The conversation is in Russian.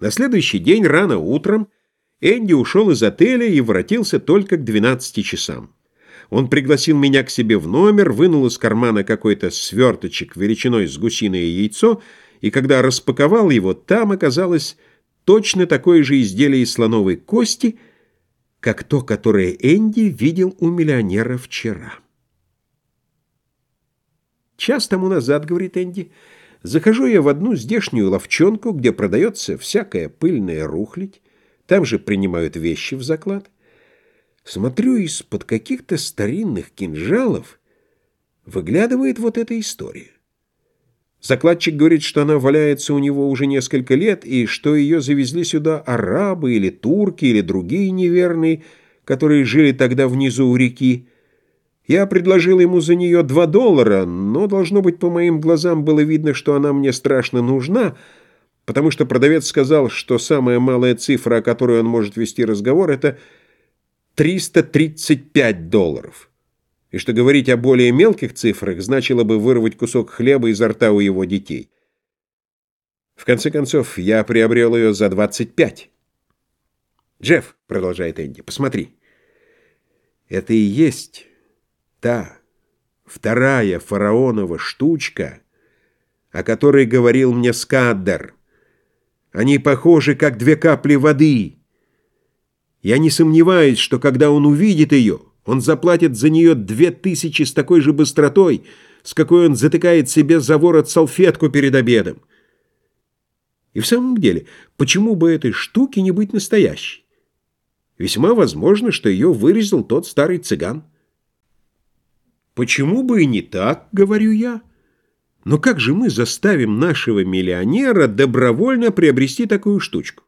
На следующий день рано утром Энди ушел из отеля и воротился только к 12 часам. Он пригласил меня к себе в номер, вынул из кармана какой-то сверточек величиной с гусиное яйцо, и когда распаковал его, там оказалось точно такое же изделие из слоновой кости, как то, которое Энди видел у миллионера вчера. «Час тому назад, — говорит Энди, — захожу я в одну здешнюю ловчонку, где продается всякая пыльная рухлядь, там же принимают вещи в заклад. Смотрю, из-под каких-то старинных кинжалов выглядывает вот эта история. Закладчик говорит, что она валяется у него уже несколько лет, и что ее завезли сюда арабы или турки или другие неверные, которые жили тогда внизу у реки. Я предложил ему за нее два доллара, но, должно быть, по моим глазам было видно, что она мне страшно нужна, потому что продавец сказал, что самая малая цифра, о которой он может вести разговор, это 335 долларов и что говорить о более мелких цифрах значило бы вырвать кусок хлеба изо рта у его детей. В конце концов, я приобрел ее за 25. «Джефф», — продолжает Энди, — «посмотри. Это и есть та вторая фараонова штучка, о которой говорил мне Скаддер. Они похожи, как две капли воды. Я не сомневаюсь, что когда он увидит ее, он заплатит за нее две тысячи с такой же быстротой, с какой он затыкает себе за ворот салфетку перед обедом. И в самом деле, почему бы этой штуке не быть настоящей? Весьма возможно, что ее вырезал тот старый цыган. Почему бы и не так, говорю я? Но как же мы заставим нашего миллионера добровольно приобрести такую штучку?